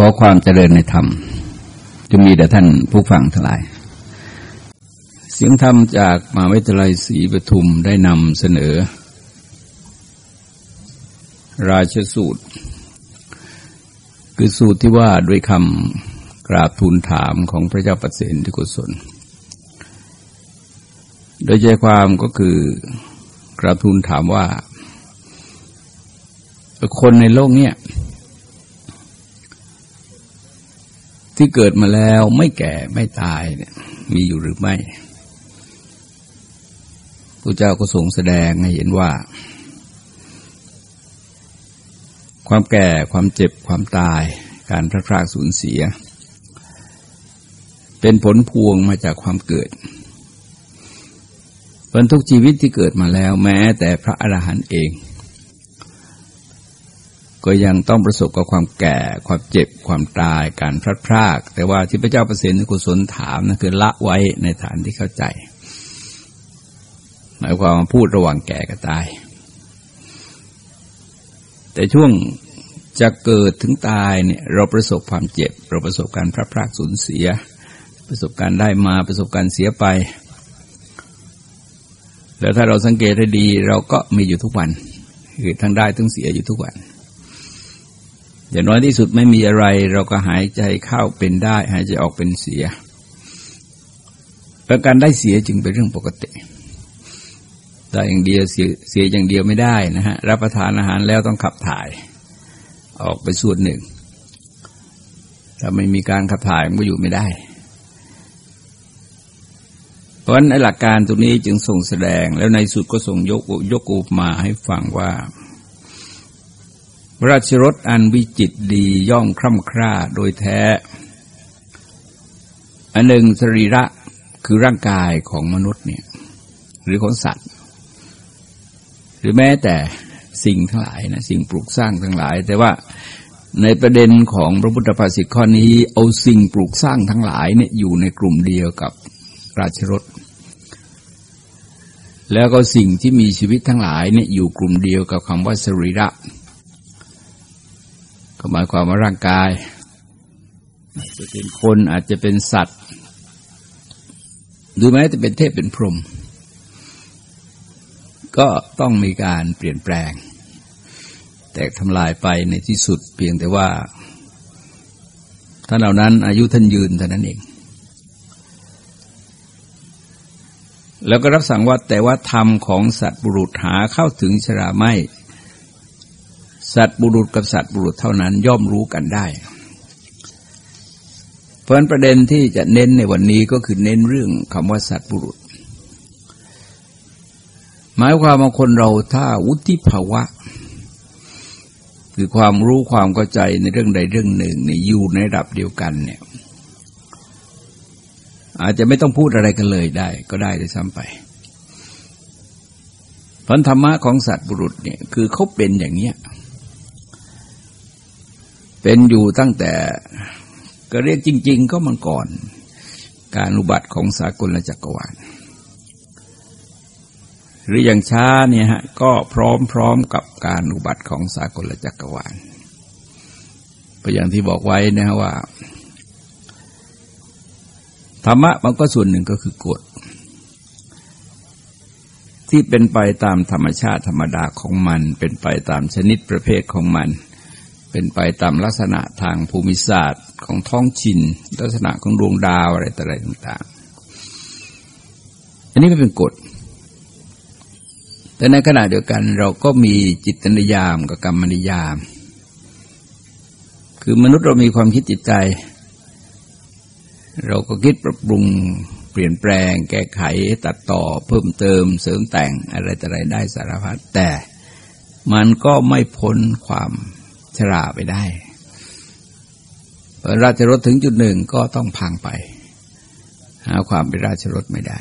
ขอความเจริญในธรรมจะมีแต่ท่านผู้ฟังทั้งหลาย เสียงธรรมจากมหาวิทยาลัยศรีปทุมได้นำเสนอ ราชสูตร คือสูตรที่ว่าด้วยคำกราบทูลถามของพระเจ้าปเสนที่กุศล โดยใจความก็คือกราบทูลถามว่า คนในโลกเนี้ย ที่เกิดมาแล้วไม่แก่ไม่ตายเนี่ยมีอยู่หรือไม่พระเจ้าก็ทรงแสดงให้เห็นว่า ความแก่ความเจ็บความตาย การพระครากสูญเสีย เป็นผลพวงมาจากความเกิดผลทุกชีวิตที่เกิดมาแล้วแม้แต่พระอรหันต์เอง ก็ยังต้องประสบกับความแก่ ความเจ็บ ความตาย การพลัดพราก แต่ว่าที่พระเจ้าประสิทธิ์กุศลถามนั่นคือละไว้ในฐานที่เข้าใจ หมายความพูดระหว่างแก่กับตาย แต่ช่วงจะเกิดถึงตายเนี่ยเราประสบความเจ็บ เราประสบการพลัดพรากสูญเสีย ประสบการได้มาประสบการเสียไป แล้วถ้าเราสังเกตให้ดี เราก็มีอยู่ทุกวันคือทั้งได้ทั้งเสียอยู่ทุกวัน อย่างน้อยที่สุดไม่มีอะไร เราก็หายใจเข้าเป็นได้ หายใจออกเป็นเสียแล้วการได้เสียจึงเป็นเรื่องปกติได้อย่างเดียวเสียเสียอย่างเดียวไม่ได้นะฮะรับประทานอาหารแล้วต้องขับถ่าย ออกไปส่วนหนึ่ง ถ้าไม่มีการขับถ่ายมันก็อยู่ไม่ได้ เพราะฉะนั้นหลักการตรงนี้จึงส่งแสดงแล้วในสุดก็ส่งยกยกอุปมาให้ฟังว่า ราชรถอันวิจิตดีย่อมคร่ำคร่าโดยแท้ อันหนึ่งสรีระคือร่างกายของมนุษย์เนี่ย หรือของสัตว์ หรือแม้แต่สิ่งทั้งหลายนะสิ่งปลูกสร้างทั้งหลาย แต่ว่าในประเด็นของพระพุทธภาษิตข้อนี้ เอาสิ่งปลูกสร้างทั้งหลายเนี่ยอยู่ในกลุ่มเดียวกับราชรถแล้วก็สิ่งที่มีชีวิตทั้งหลายเนี่ยอยู่กลุ่มเดียวกับคำว่าสรีระ ก็หมายความว่าร่างกายอาจจะเป็นคนอาจจะเป็นสัตว์ หรือแม้แต่เป็นเทพเป็นพรหมก็ต้องมีการเปลี่ยนแปลง แตกทำลายไปในที่สุดเพียงแต่ว่าท่านเหล่านั้น อายุท่านยืนเท่านั้นเอง แล้วก็รับสั่งว่าแต่ว่าธรรมของสัตว์บุรุษหาเข้าถึงชราไม่ สัตว์บุรุษกับสัตว์บุรุษเท่านั้นย่อมรู้กันได้ เพราะฉะนั้นประเด็นที่จะเน้นในวันนี้ก็คือเน้นเรื่องคำว่าสัตว์บุรุษ หมายความว่าคนเราถ้าวุฒิภาวะ คือความรู้ความเข้าใจในเรื่องใดเรื่องหนึ่งในอยู่ในระดับเดียวกันเนี่ย อาจจะไม่ต้องพูดอะไรกันเลยได้ ก็ได้ด้วยซ้ำไปพันธรรมะของสัตว์บุรุษเนี่ยคือเขาเป็นอย่างเนี้ย เป็นอยู่ตั้งแต่ก็เรียกจริง ๆ ก็มันก่อนการอุบัติของสากลจักรวาลหรืออย่างช้าเนี่ยฮะก็พร้อมๆกับการอุบัติของสากลจักรวาลเพราะอย่างที่บอกไว้นะฮะว่า ธรรมะมันก็ส่วนหนึ่งก็คือกฎที่เป็นไปตามธรรมชาติธรรมดาของมัน เป็นไปตามชนิดประเภทของมัน เป็นไปตามลักษณะทางภูมิศาสตร์ของท้องถิ่นลักษณะของดวงดาวอะไรต่อะไรต่างๆ อันนี้ไม่เป็นกฎ แต่ในขณะเดียวกันเราก็มีจิตนิยามกับกรรมนิยาม คือมนุษย์เรามีความคิดจิตใจ เราก็คิดปรับปรุงเปลี่ยนแปลง แก้ไขตัดต่อเพิ่มเติมเสริมแต่งอะไรต่ออะไรได้สารพัดแต่มันก็ไม่พ้นความ ชราไปได้ราชรถถึงจุดหนึ่งก็ต้องพังไป หาความเป็นราชรถไม่ได้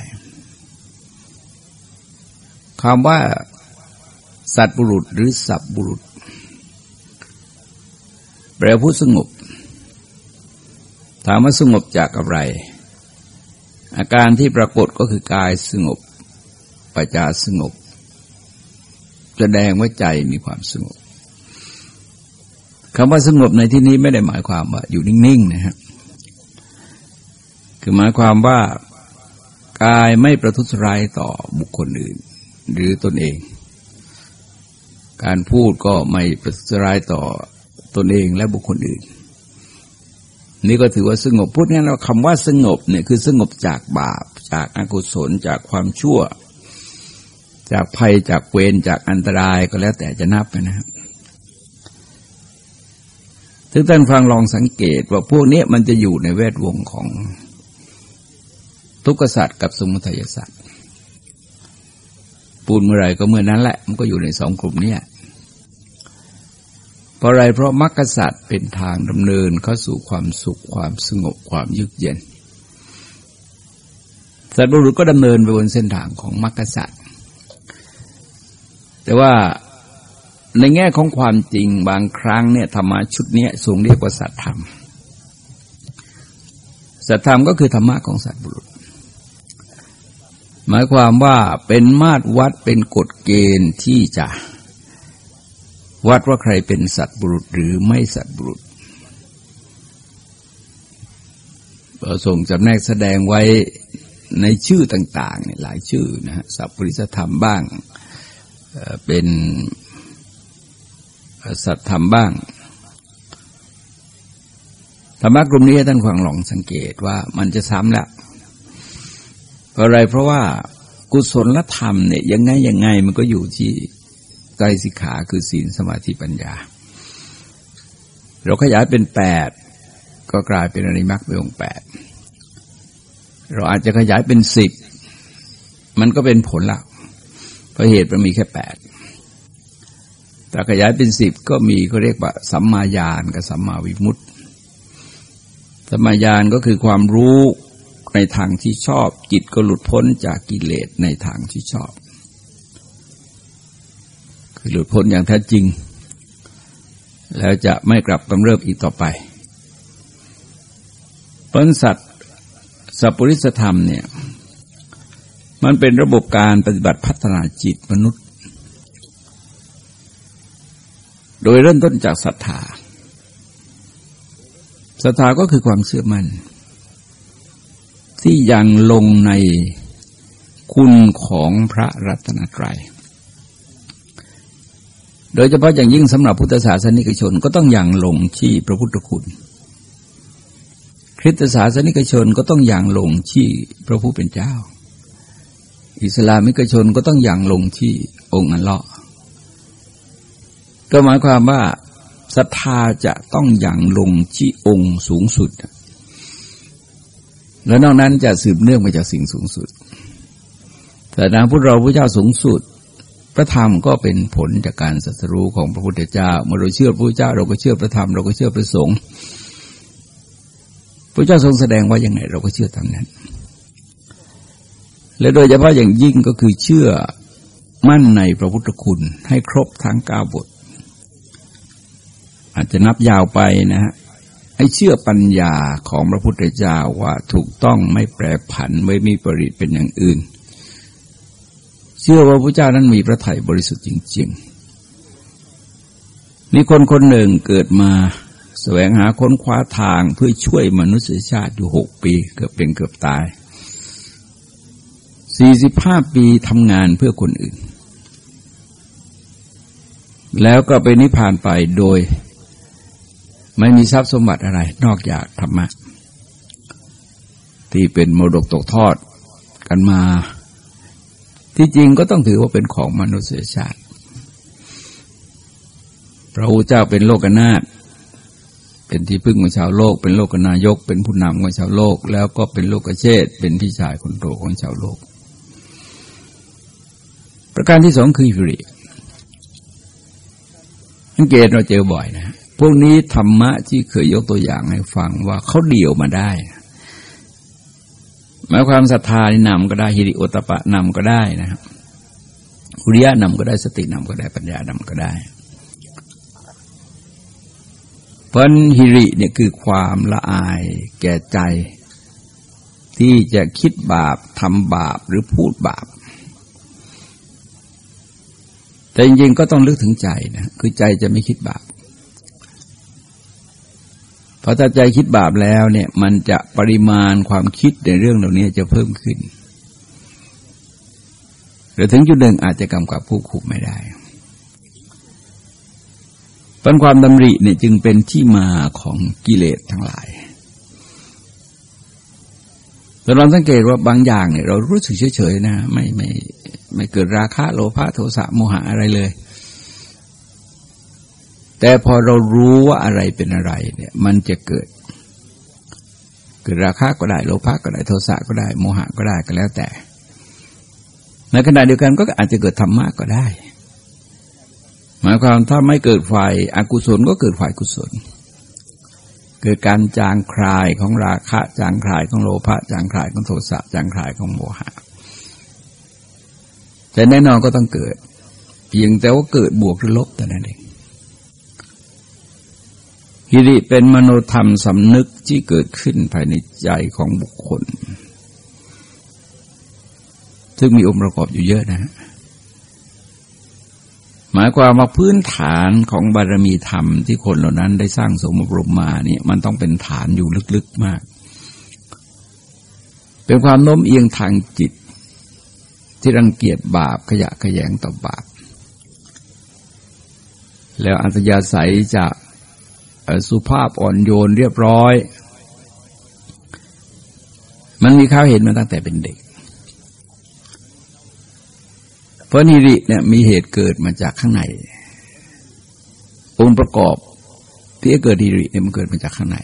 คำว่าสัตบุรุษหรือสับบุรุษ แปลผู้สงบ ถามว่าสงบจากอะไร อาการที่ปรากฏก็คือกายสงบปัจจาสงบ แสดงว่าใจมีความสงบ คำว่าสงบในที่นี้ไม่ได้หมายความว่าอยู่นิ่งๆนะครับคือหมายความว่ากายไม่ประทุษร้ายต่อบุคคลอื่น หรือตนเอง การพูดก็ไม่ประทุษร้ายต่อตนเองและบุคคลอื่น นี่ก็ถือว่าสงบพูดง่ายๆคำว่าสงบเนี่ยคือสงบจากบาป จากอกุศลจากความชั่ว จากภัยจากเวรจากอันตรายก็แล้วแต่จะนับนะครับ ซึ่งท่านฟังลองสังเกตว่าพวกนี้มันจะอยู่ในแวดวงของทุกขศาสตว์กับสมุทัยสัตว์ปูนเมื่อไรก็เมื่อนั้นแหละ มันก็อยู่ในสองกลุ่มนี้เพราะอะไรเพราะมรรคศาสตว์เป็นทางดำเนินเข้าสู่ความสุขความสงบความยึกเย็นสัตว์บุรุษก็ดำเนินไปบนเส้นทางของมรรคศาสตว์แต่ว่า ในแง่ของความจริงบางครั้งเนี่ยธรรมะชุดนี้ทรงเรียกว่าสัตธรรม สัตธรรมก็คือธรรมะของสัตบุรุษ หมายความว่าเป็นมาตรวัดเป็นกฎเกณฑ์ที่จะวัดว่าใครเป็นสัตบุรุษหรือไม่สัตบุรุษเราส่งจำแนกแสดงไว้ในชื่อต่างๆหลายชื่อนะฮะสัพปริสธรรมบ้างเป็น สัตธรรมบ้างธรรมะกลุ่มนี้ท่านฟังหลองสังเกตว่ามันจะซ้ำแล้วเพราะอะไรเพราะว่ากุศลธรรมเนี่ยยังไงยังไงมันก็อยู่ที่ใจสิกขาคือศีลสมาธิปัญญา เราขยายเป็นแปดก็กลายเป็นอริมักเป็นองแปดเราอาจจะขยายเป็นสิบมันก็เป็นผลละเพราะเหตุมันมีแค่แปด แต่ขยายเป็นสิบก็มีเขาเรียกว่า สัมมาญาณกับสัมมาวิมุตติสัมมาญาณก็คือความรู้ในทางที่ชอบ จิตก็หลุดพ้นจากกิเลสในทางที่ชอบ คือหลุดพ้นอย่างแท้จริง แล้วจะไม่กลับกำเริบอีกต่อไปปนสัตว์สัพปริสธรรมเนี่ยมันเป็นระบบการปฏิบัติพัฒนาจิตมนุษย์ โดยเริ่มต้นจากศรัทธาศรัทธาก็คือความเชื่อมัน่น ที่ยังลงในคุณของพระรัตนตรัย โดยเฉพาะอย่างยิ่งสำหรับพุทธศาสนิกชนก็ต้องอย่างลงที่พระพุทธคุณ คริสตศาสนิกชนก็ต้องอย่างลงที่พระผู้เป็นเจ้า อิสลามิกชนก็ต้องอย่างลงที่องค์อัลลอฮ์ ก็หมายความว่าศรัทธาจะต้องอย่างลงที่องค์สูงสุด แล้วนอกนั้นจะสืบเนื่องมาจากสิ่งสูงสุด แต่นาพุทธเราพระเจ้าสูงสุด พระธรรมก็เป็นผลจากการสัสรู้ของพระพุทธเจ้า เมื่อเราเชื่อพระเจ้า เราก็เชื่อพระธรรมเราก็เชื่อพระสงฆ์พระเจ้าทรงแสดงว่าย่างไง เราก็เชื่อตามนั้น และโดยเฉพาะอย่างยิ่งก็คือเชื่อมั่นในพระพุทธคุณให้ครบทั้งเก้าบท อาจจะนับยาวไปนะฮะให้เชื่อปัญญาของพระพุทธเจ้าว่าถูกต้องไม่แปรผันไม่มีปริตเป็นอย่างอื่น เชื่อว่าพระเจ้านั้นมีพระทัยบริสุทธิ์จริง ๆ มีคนคนหนึ่งเกิดมาแสวงหาค้นคว้าทางเพื่อช่วยมนุษยชาติอยู่หกปีเกือบเป็นเกือบตายสี่สิบห้าปีทำงานเพื่อคนอื่น แล้วก็ไปนิพพานไปโดย ไม่มีทรัพย์สมบัติอะไร นอกจากธรรมะ ที่เป็นมรดกตกทอดกันมา ที่จริงก็ต้องถือว่าเป็นของมนุษยชาติ พระพุทธเจ้าเป็นโลกนาถเป็นที่พึ่งของชาวโลก เป็นโลกนายก เป็นผู้นำของชาวโลก แล้วก็เป็นโลกเชษเป็นพี่ชายคนโตของชาวโลก ประการที่สองคือฮิริสังเกตเราเจอบ่อยนะ พวกนี้ธรรมะที่เคยยกตัวอย่างให้ฟังว่าเขาเดี่ยวมาได้หมายความศรัทธานนำก็ได้ฮิริโอตปะนำก็ได้นะครับอุริยะนำก็ได้สตินำก็ได้ปัญญานำก็ได้ เพราะฮิริเนี่ยคือความละอายแก่ใจ ที่จะคิดบาปทำบาปหรือพูดบาป แต่จริงๆก็ต้องลึกถึงใจนะคือใจจะไม่คิดบาป พอถ้าใจคิดบาปแล้วเนี่ยมันจะปริมาณความคิดในเรื่องเหล่านี้จะเพิ่มขึ้น หรือถึงจุดหนึ่งอาจจะกำกับผู้คุมไม่ได้ปัญความดำริเนี่ยจึงเป็นที่มาของกิเลสทั้งหลายแต่เราสังเกตว่าบางอย่างเนี่ยเรารู้สึกเฉยๆนะ ไม่ไม่ไม่เกิดราคะโลภะโทสะโมหะอะไรเลย แต่พอเรารู้ว่าอะไรเป็นอะไรเนี่ย มันจะเกิดเกิดราคะก็ได้โลภะก็ได้โทสะก็ได้ โมหะก็ได้ก็แล้วแต่ ในขณะเดียวกันก็อาจจะเกิดธรรมะก็ได้ หมายความถ้าไม่เกิดฝ่ายอากุศลก็เกิดฝ่ายกุศล เกิดการจางคลายของราคะจางคลายของโลภะจางคลายของโทสะจางคลายของโมหะแต่แน่นอนก็ต้องเกิด เพียงแต่ว่าเกิดบวกหรือลบแต่นั้นเอง ฮิริเป็นมโนธรรมสำนึกที่เกิดขึ้นภายในใจของบุคคล ซึ่งมีองค์ประกอบอยู่เยอะนะหมายความว่าพื้นฐานของบารมีธรรมที่คนเหล่านั้นได้สร้างสมบรมมาเนี่ยมันต้องเป็นฐานอยู่ลึกๆมาก เป็นความโน้มเอียงทางจิต ที่รังเกียจบาปขยะขยงต่อบาป แล้วอัตยาศัยจะ สุภาพอ่อนโยนเรียบร้อย มันมีข้าวเห็นมาตั้งแต่เป็นเด็ก เพราะนิริเนี่ยมีเหตุเกิดมาจากข้างใน องค์ประกอบที่เกิดนิริเนี่ยมันเกิดมาจากข้างใน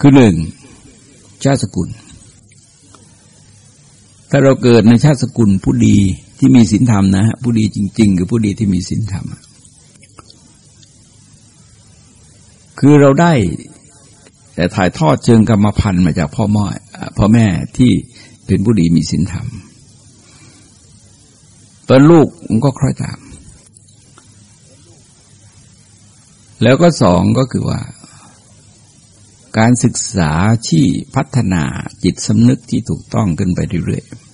คือหนึ่งชาติสกุล ถ้าเราเกิดในชาติสกุลผู้ดีที่มีศีลธรรมนะ ผู้ดีจริง ๆ คือผู้ดีที่มีศีลธรรม คือเราได้ แต่ถ่ายทอดเชิงกรรมพันธุ์มาจากพ่อแม่พ่อแม่ที่เป็นผู้ดีมีศีลธรรมตอนลูกมันก็คล้อยตาม แล้วก็สองก็คือว่า การศึกษาที่พัฒนาจิตสำนึกที่ถูกต้องขึ้นไปเรื่อยๆ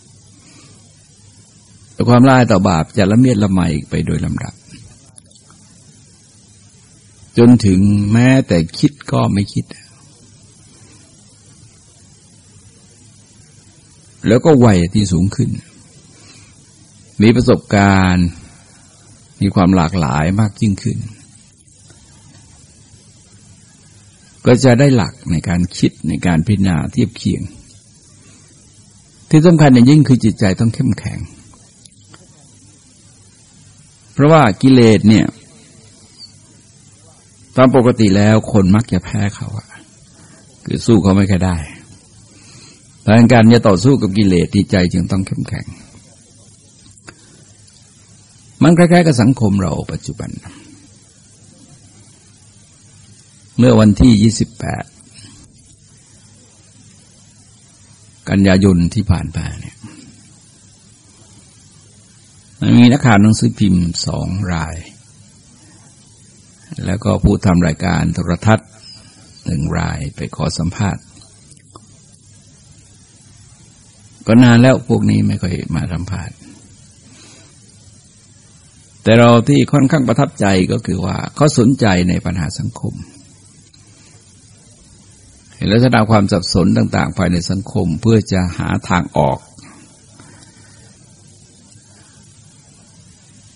แต่ความร้ายต่อบาปจะละเมียดละไมไปโดยลำดับ จนถึงแม้แต่คิดก็ไม่คิด แล้วก็วัยที่สูงขึ้น มีประสบการณ์ มีความหลากหลายมากยิ่งขึ้น ก็จะได้หลักในการคิดในการพิจารณาเทียบเคียง ที่สำคัญอย่างยิ่งคือจิตใจต้องเข้มแข็ง เพราะว่ากิเลสเนี่ย ตามปกติแล้วคนมักจะแพ้เขาอะคือสู้เขาไม่ค่อยได้ดังการจะต่อสู้กับกิเลสที่ใจจึงต้องเข้มแข็ง มันคล้ายๆกับสังคมเราปัจจุบัน เมื่อวันที่ 28 กันยายนที่ผ่านมาเนี่ยมันมีนักข่าวหนังสือพิมพ์สองราย แล้วก็ผู้ทำรายการโทรทัศน์หนึ่งรายไปขอสัมภาษณ์ ก็นานแล้วพวกนี้ไม่ค่อยมาสัมภาษณ์ แต่เราที่ค่อนข้างประทับใจก็คือว่าเขาสนใจในปัญหาสังคมเห็นลักษณะความสับสนต่าง ๆ ภายในสังคมเพื่อจะหาทางออก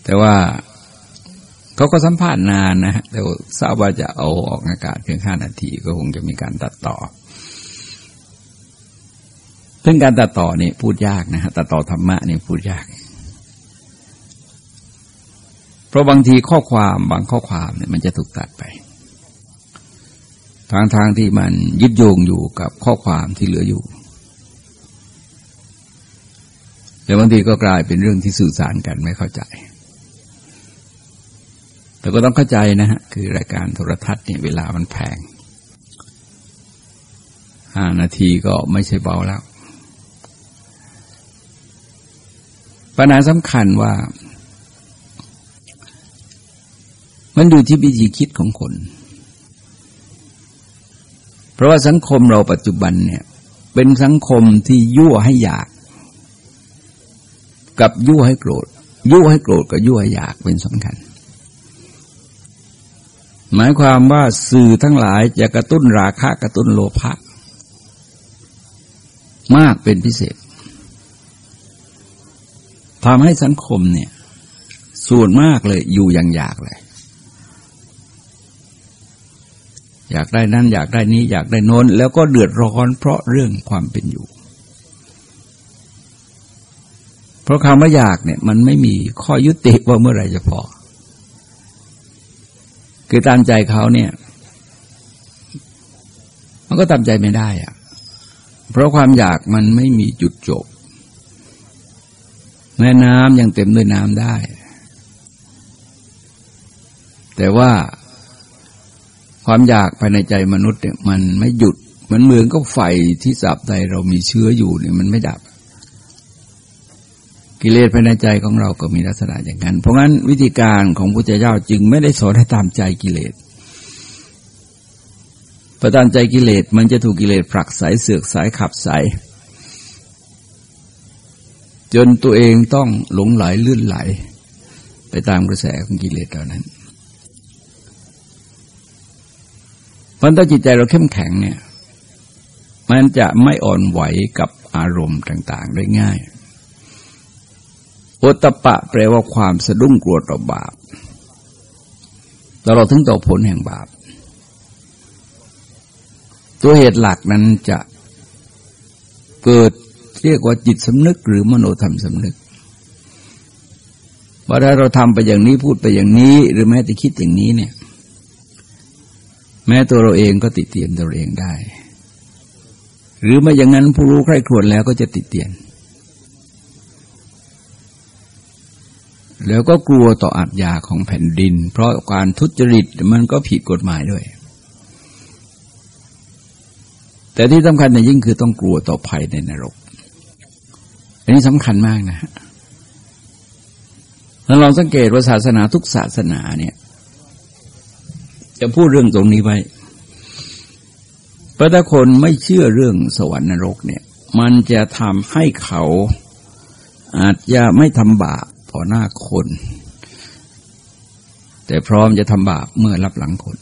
แต่ว่า เขาก็สัมภาษณ์นานนะฮะแต่ทราบว่าจะเอาออกอากาศเพียงห้านาทีก็คงจะมีการตัดต่อ ซึ่งการตัดต่อนี่พูดยากนะฮะตัดต่อธรรมะนี่พูดยาก เพราะบางทีข้อความบางข้อความเนี่ยมันจะถูกตัดไป ทางทางที่มันยึดโยงอยู่กับข้อความที่เหลืออยู่แต่บางทีก็กลายเป็นเรื่องที่สื่อสารกันไม่เข้าใจ แต่ก็ต้องเข้าใจนะฮะคือรายการโทรทัศน์เนี่ยเวลามันแพงห้านาทีก็ไม่ใช่เบาแล้ว ปัญหาสำคัญว่า มันอยู่ที่วิธีคิดของคน เพราะว่าสังคมเราปัจจุบันเนี่ย เป็นสังคมที่ยั่วให้อยาก กับยั่วให้โกรธยั่วให้โกรธกับยั่วให้อยากเป็นสำคัญ หมายความว่าสื่อทั้งหลายจะกระตุ้นราคะกระตุ้นโลภะมากเป็นพิเศษทำให้สังคมเนี่ย ส่วนมากเลยอยู่อย่างอยากเลย อยากได้นั้นอยากได้นี้ อยากได้น้นแล้วก็เดือดร้อนเพราะเรื่องความเป็นอยู่ เพราะคำว่าอยากเนี่ย มันไม่มีข้อยุติว่าเมื่อไรจะพอ คือตามใจเขาเนี่ย มันก็ตามใจไม่ได้อะเพราะความอยากมันไม่มีจุดจบ แม่น้ำยังเต็มด้วยน้ำได้ แต่ว่าความอยากภายในใจมนุษย์เนี่ยมันไม่หยุด มันเหมือนก็ไฟที่สับใดเรามีเชื้ออยู่เนี่ยมันไม่ดับ กิเลสภายในใจของเราก็มีลักษณะอย่างนั้น เพราะงั้นวิธีการของพระเจ้าจึงไม่ได้สอนให้ตามใจกิเลสประตามใจกิเลสมันจะถูกกิเลสผลักสายเสือกสายขับสายจนตัวเองต้องหลงไหลลื่นไหล ไปตามกระแสของกิเลสเหล่านั้นเพราะถ้าจิตใจเราเข้มแข็งเนี่ย มันจะไม่อ่อนไหวกับอารมณ์ต่าง ๆ ได้ง่าย ตปะแปลว่าความสะดุ้งกลัวต่อบาปตลอดถึงต่อผลแห่งบาป ตัวเหตุหลักนั้นจะเกิดเรียกว่าจิตสำนึกหรือมโนธรรมสำนึกว่าถ้าเราทำไปอย่างนี้พูดไปอย่างนี้ หรือแม้แต่คิดอย่างนี้เนี่ย แม้ตัวเราเองก็ติดเตียนตัวเองได้ หรือไม่อย่างนั้นผู้รู้ใคร่ครวญแล้วก็จะติดเตียน แล้วก็กลัวต่ออาจยาของแผ่นดิน เพราะการทุจริตมันก็ผิดกฎหมายด้วย แต่ที่สำคัญในยิ่งคือต้องกลัวต่อภัยในนรก อันนี้สำคัญมากนะฮะแล้วลองสังเกตว่าศาสนาทุกศาสนาเนี่ย จะพูดเรื่องตรงนี้ไว้พราะถ้าคนไม่เชื่อเรื่องสวรรค์นรกเนี่ย มันจะทำให้เขาอาจจะไม่ทำบาป อหน้าคน แต่พร้อมจะทำบาปเมื่อรับหลังคน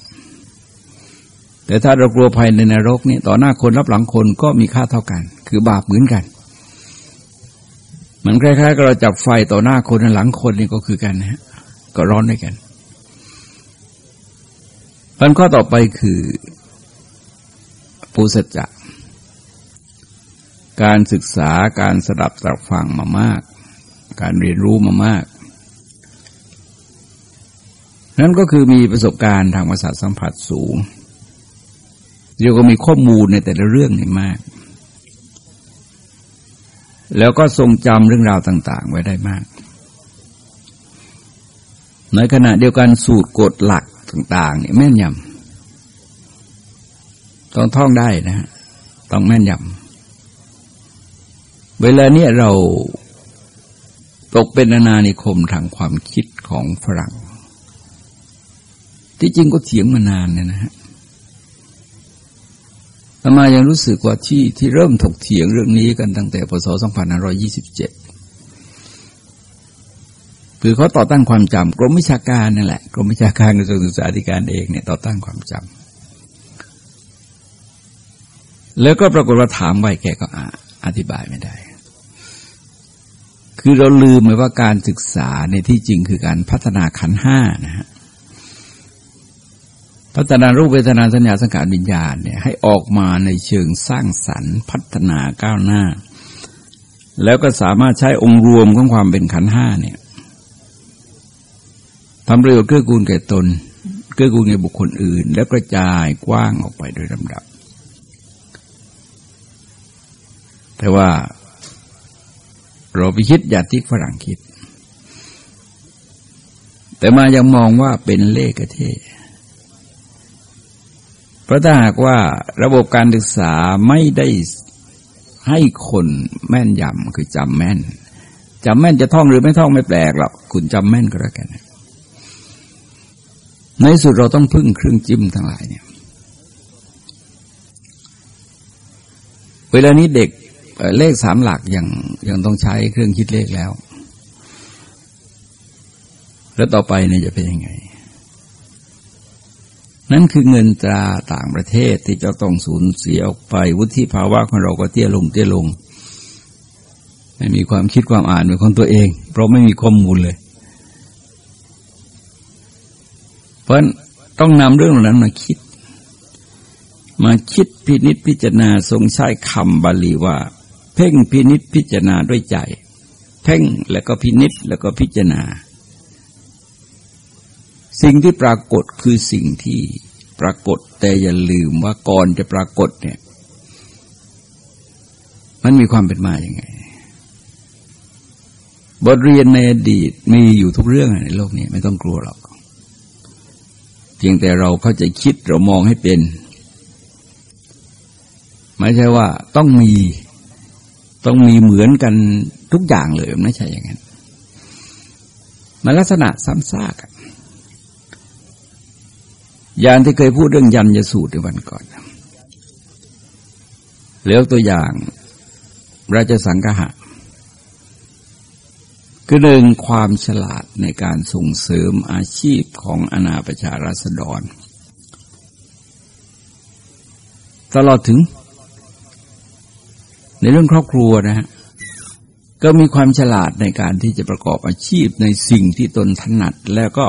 แต่ถ้าเรากลัวภัยในนรกนี่ต่อหน้าคนรับหลังคนก็มีค่าเท่ากัน คือบาปเหมือนกัน มันคล้ายๆกับเราจับไฟต่อหน้าคนหลังคนนี่ก็คือกันนะฮะก็ร้อนด้วยกันปัญข้อต่อไปคือปูสัจจะการศึกษาการสดับสับฟังมามาก การเรียนรู้มามาก นั่นก็คือมีประสบการณ์ทางภาษาทสัมผัสสูงเรียกว่ามีข้อมูลในแต่ละเรื่องนี่มาก แล้วก็ทรงจำเรื่องราวต่าง ๆ ไว้ได้มาก ในขณะเดียวกันสูตรกฎหลักต่างๆเนี่ยแม่นยำต้องท่องได้นะฮะต้องแม่นยำเวลาเนี้ยเรา ตกเป็นนานานิคมทางความคิดของฝรั่ง ที่จริงก็เถียงมานานเนี่ยนะฮะอามายังรู้สึกว่าที่ที่เริ่มถกเถียงเรื่องนี้กันตั้งแต่พศ 2527 คือเขาต่อต้านความจำกรมวิชาการนั่นแหละกรมวิชาการกระทรวงศึกษาธิการเองเนี่ยต่อต้านความจำแล้วก็ปรากฏว่าถามไว้แกก็อธิบายไม่ได้ คือเราลืมไปว่าการศึกษาในที่จริงคือการพัฒนาขันห้านะฮะพัฒนารูปเวทนาสัญญาสังขารวิญญาณเนี่ยให้ออกมาในเชิงสร้างสรรค์พัฒนาก้าวหน้า แล้วก็สามารถใช้องค์รวมของความเป็นขันห้าเนี่ยทำประโยชน์เกื้อกูลแก่ตน เกื้อกูลแก่บุคคลอื่น แล้วกระจายกว้างออกไปโดยลำดับ แต่ว่า เราไปคิดอย่าที่ฝรั่งคิด แต่มายังมองว่าเป็นเลขเทศเพราะถ้าหากว่าระบบการศึกษาไม่ได้ให้คนแม่นยำคือจำแม่นจำแม่นจะท่องหรือไม่ท่องไม่แปลกหรอกคุณจำแม่นก็แล้วกัน ในสุดเราต้องพึ่งเครื่องจิ้มทั้งหลายเนี่ย เวลานี้เด็ก เลขสามหลักยังยังต้องใช้เครื่องคิดเลขแล้ว แล้วต่อไปเนี่ยจะเป็นยังไง นั่นคือเงินตราต่างประเทศที่จะต้องสูญเสียออกไป วุฒิภาวะของเราก็เตี้ยลงเตี้ยลง ไม่มีความคิดความอ่านเป็นของตัวเอง เพราะไม่มีข้อมูลเลย เพราะต้องนำเรื่องเหล่านั้นมาคิดมาคิดพินิษพิจารณาทรงใช้คำบาลีว่า เพ่งพินิษพิจารณาด้วยใจ เพ่งแล้วก็พินิษแล้วก็พิจารณา สิ่งที่ปรากฏคือสิ่งที่ปรากฏแต่อย่าลืมว่าก่อนจะปรากฏเนี่ย มันมีความเป็นมาอย่างไง บทเรียนในอดีตมีอยู่ทุกเรื่องในโลกนี้ไม่ต้องกลัวหรอก เพียงแต่เราเข้าใจคิดเรามองให้เป็น ไม่ใช่ว่าต้องมี ต้องมีเหมือนกันทุกอย่างเลยไม่ใช่อย่างนั้นมันลักษณะซ้ำซากอย่างที่เคยพูดเรื่องยันยสูตรในวันก่อนเลือกตัวอย่างราชสังหะคือหนึ่งความฉลาดในการส่งเสริมอาชีพของอนาประชาราษฎร ตลอดถึง ในเรื่องครอบครัวนะฮะก็มีความฉลาดในการที่จะประกอบอาชีพในสิ่งที่ตนถนัด แล้วก็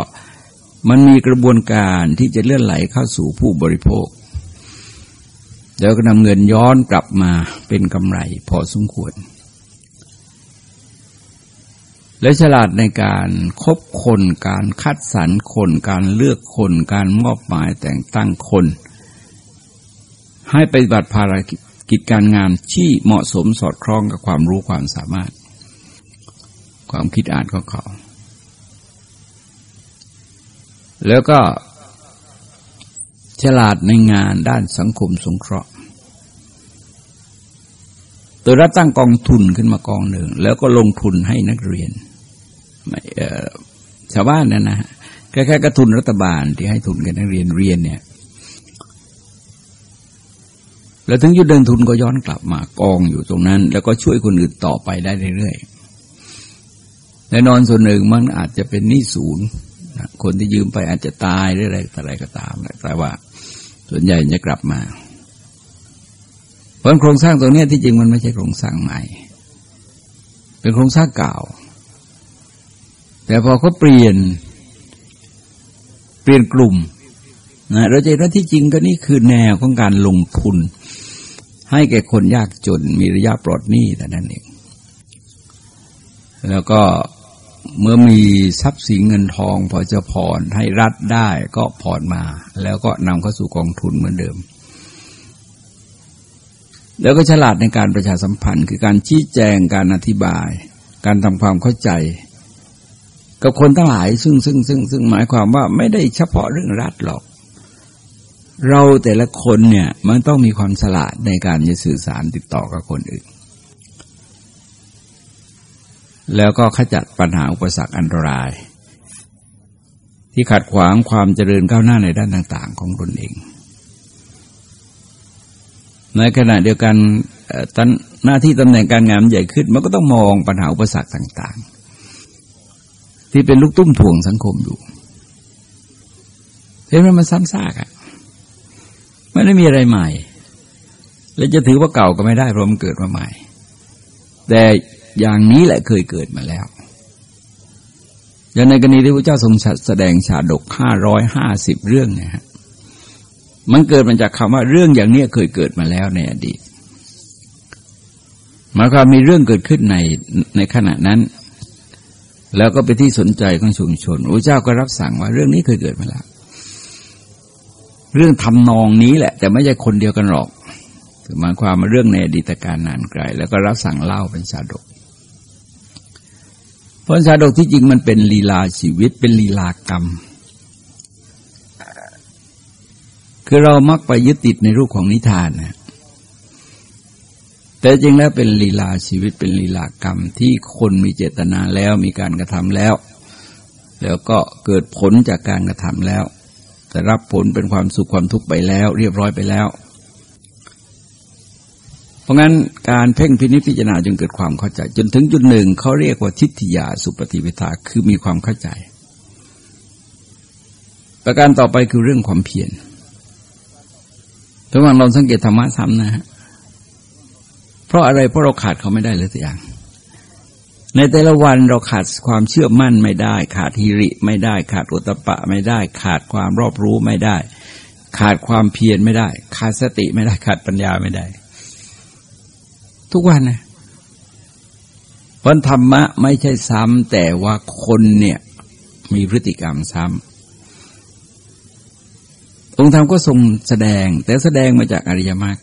มันมีกระบวนการที่จะเลื่อนไหลเข้าสู่ผู้บริโภค แล้วก็นำเงินย้อนกลับมาเป็นกำไรพอสมควร และฉลาดในการครบคนการคัดสรรคน การเลือกคน การมอบหมายแต่งตั้งคน ให้ไปฏิบัติภารกิจ กิจการงานที่เหมาะสมสอดคล้องกับความรู้ความสามารถ ความคิดอ่านของเขา แล้วก็ฉลาดในงานด้านสังคมสงเคราะห์ตัวรัฐตั้งกองทุนขึ้นมากองหนึ่ง แล้วก็ลงทุนให้นักเรียนชาวบ้านนั่นนะแค่แค่กระทุนรัฐบาลที่ให้ทุนกับนักเรียนเรียนเนี่ย แล้วถึงยุดเดินทุนก็ย้อนกลับมากองอยู่ตรงนั้น แล้วก็ช่วยคนอื่นต่อไปได้เรื่อยๆแน่นอนส่วนหนึ่งมันอาจจะเป็นหนี้ศูนย์คนที่ยืมไปอาจจะตายหรืออะไรอะไรก็ตามแต่ว่า ส่วนใหญ่จะกลับมา เพราะโครงสร้างตรงนี้ที่จริงมันไม่ใช่โครงสร้างใหม่ เป็นโครงสร้างเก่า แต่พอเขาเปลี่ยน เปลี่ยนกลุ่มนะเราจะเห็นว่าที่จริงก็นี่คือแนวของการลงทุน ให้แก่คนยากจนมีระยะปลอดหนี้แต่นั้นเอง แล้วก็เมื่อมีทรัพย์สินเงินทองพอจะผ่อนให้รัฐได้ก็ผ่อนมา แล้วก็นำเข้าสู่กองทุนเหมือนเดิม แล้วก็ฉลาดในการประชาสัมพันธ์ คือการชี้แจงการอธิบาย การทำความเข้าใจ กับคนทั้งหลายซึ่งซึ่งซึ่งซึ่งหมายความว่าไม่ได้เฉพาะเรื่องรัฐหรอก เราแต่ละคนเนี่ยมันต้องมีความฉลาดในการจะสื่อสารติดต่อกับคนอื่น แล้วก็ขจัดปัญหาอุปสรรคอันตราย ที่ขัดขวางความเจริญก้าวหน้าในด้านต่าง ๆ ของตนเอง ในขณะเดียวกันหน้าที่ตำแหน่งการงานใหญ่ขึ้น มันก็ต้องมองปัญหาอุปสรรคต่าง ๆ ที่เป็นลูกตุ้มถ่วงสังคมอยู่เห็นไหมมันซ้ำซากอะ ไม่มีอะไรใหม่ และจะถือว่าเก่าก็ไม่ได้เพราะมันเกิดมาใหม่ แต่อย่างนี้แหละเคยเกิดมาแล้วอย่างในกรณีที่พระเจ้าทรงแสดงชาดกห้าร้อยห้าสิบเรื่องเนี่ยฮะมันเกิดมาจากคำว่าเรื่องอย่างนี้เคยเกิดมาแล้วในอดีตหมายความมีเรื่องเกิดขึ้นในในขณะนั้น แล้วก็เป็นที่สนใจของชุมชนพระเจ้าก็รับสั่งว่าเรื่องนี้เคยเกิดมาแล้ว เรื่องทำนองนี้แหละ แต่ไม่ใช่คนเดียวกันหรอกหมายความมาเรื่องในอดีตการนานไกล แล้วก็รับสั่งเล่าเป็นชาดกเพราะชาดกที่จริงมันเป็นลีลาชีวิตเป็นลีลากรรม คือเรามักไปยึดติดในรูปของนิทานนะแต่จริงแล้วเป็นลีลาชีวิตเป็นลีลากรรมที่คนมีเจตนาแล้วมีการกระทำแล้ว แล้วก็เกิดผลจากการกระทำแล้ว แต่รับผลเป็นความสุขความทุกข์ไปแล้ว เรียบร้อยไปแล้ว เพราะงั้นการเพ่งพินิจพิจารณาจนเกิดความเข้าใจ จนถึงจุดหนึ่งเขาเรียกว่าทิฏฐิยาสุปฏิวิทาคือมีความเข้าใจ ประการต่อไปคือเรื่องความเพียรระหว่างเราสังเกตธรรมะซ้ำนะฮะเพราะอะไรเพราะเราขาดเขาไม่ได้เลยสักอย่าง ในแต่ละวันเราขาดความเชื่อมั่นไม่ได้ ขาดฮิริไม่ได้ ขาดอุตปะไม่ได้ ขาดความรอบรู้ไม่ได้ ขาดความเพียรไม่ได้ ขาดสติไม่ได้ ขาดปัญญาไม่ได้ ทุกวันนะเพราะธรรมะไม่ใช่ซ้ำแต่ว่าคนเนี่ยมีพฤติกรรมซ้ำองค์ธรรมก็ทรงแสดง แต่แสดงมาจากอริยมรรค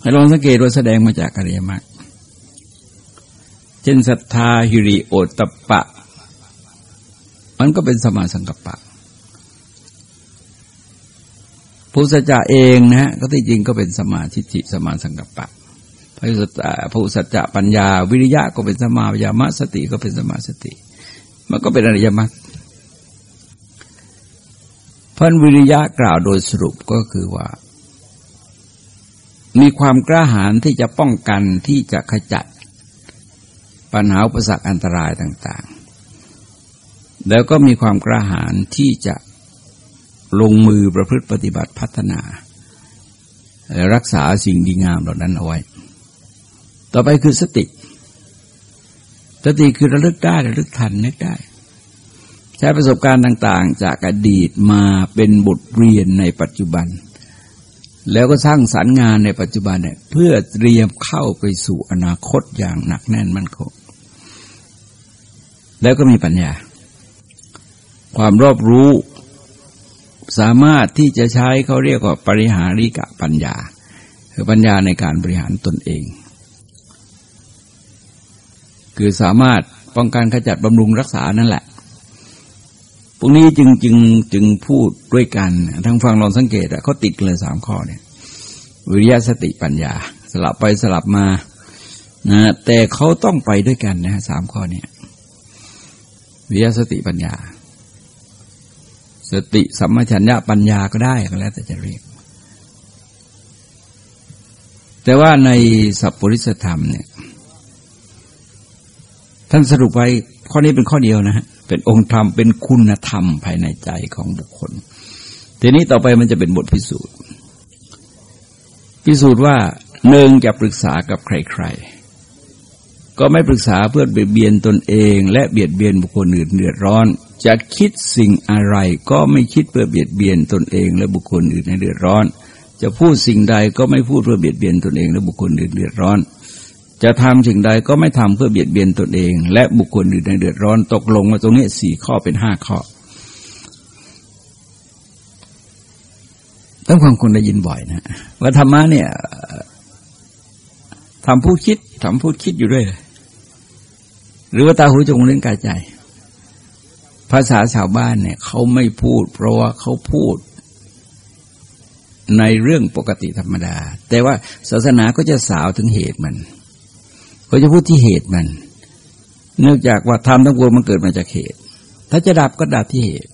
ให้ลองสังเกตว่าแสดงมาจากอริยมรรค เช่นศรัทธาหิริโอตตะปะ มันก็เป็นสมาสังกปะผู้สัจจะเองนะฮะก็ที่จริงก็เป็นสมาธิจิสมาสังกปะผู้สัจจะผู้สัจจะปัญญา วิริยะก็เป็นสมาวิยามะสติก็เป็นสมาสติ มันก็เป็นอริยมรรคพันวิริยะกล่าวโดยสรุปก็คือว่า มีความกล้าหาญที่จะป้องกันที่จะขจัด ปัญหาอุปสรรคอันตรายต่างๆ แล้วก็มีความกล้าหาญที่จะลงมือประพฤติปฏิบัติพัฒนา รักษาสิ่งดีงามเหล่านั้นเอาไว้ ต่อไปคือสติ สติคือระลึกได้ระลึกทันนึกได้ ใช้ประสบการณ์ต่างๆ จากอดีตมาเป็นบทเรียนในปัจจุบัน แล้วก็สร้างสรรค์งานในปัจจุบันเนี่ยเพื่อเตรียมเข้าไปสู่อนาคตอย่างหนักแน่นมั่นคง แล้วก็มีปัญญา ความรอบรู้ สามารถที่จะใช้เขาเรียกว่าปริหาริกะปัญญา คือปัญญาในการบริหารตนเอง คือสามารถป้องกันขจัดบำรุงรักษานั่นแหละ พวกนี้จึงจึงจึงพูดด้วยกันทั้งฟังลองสังเกตอะเขาติดเลยสามข้อเนี่ยวิริยะสติปัญญา สลับไปสลับมานะแต่เขาต้องไปด้วยกันนะสามข้อเนี่ย วิยสติปัญญา สติสัมมาชัญญะปัญญาก็ได้ก็แล้วแต่จะเรียก แต่ว่าในสัพปริสธรรมเนี่ย ท่านสรุปไว้ข้อนี้เป็นข้อเดียวนะฮะ เป็นองค์ธรรม เป็นคุณธรรมภายในใจของบุคคล ทีนี้ต่อไปมันจะเป็นบทพิสูจน์ พิสูจน์ว่าหนึ่งจะปรึกษากับใครๆ ก็ไม่ปรึกษาเพื่อเบียดเบียนตนเอง และเบียดเบียนบุคคลอื่นเดือดร้อน จะคิดสิ่งอะไรก็ไม่คิดเพื่อเบียดเบียนตนเอง และบุคคลอื่นให้เดือดร้อน จะพูดสิ่งใดก็ไม่พูดเพื่อเบียดเบียนตนเอง และบุคคลอื่นเดือดร้อน จะทำสิ่งใดก็ไม่ทำเพื่อเบียดเบียนตนเอง และบุคคลอื่นในเดือดร้อน ตกลงมาตรงนี้สี่ข้อเป็นห้าข้อต้องความคนได้ยินบ่อยนะว่าธรรมะเนี่ยทำผู้คิดทำผู้คิดอยู่ด้วย หรือว่าตาหูจมูกลิ้นกายใจ ภาษาชาวบ้านเนี่ยเขาไม่พูด เพราะว่าเขาพูด ในเรื่องปกติธรรมดา แต่ว่าศาสนาก็จะสาวถึงเหตุมันเขาจะพูดที่เหตุมัน เนื่องจากว่าธรรมทั้งปวงมันเกิดมาจากเหตุ ถ้าจะดับก็ดับที่เหตุ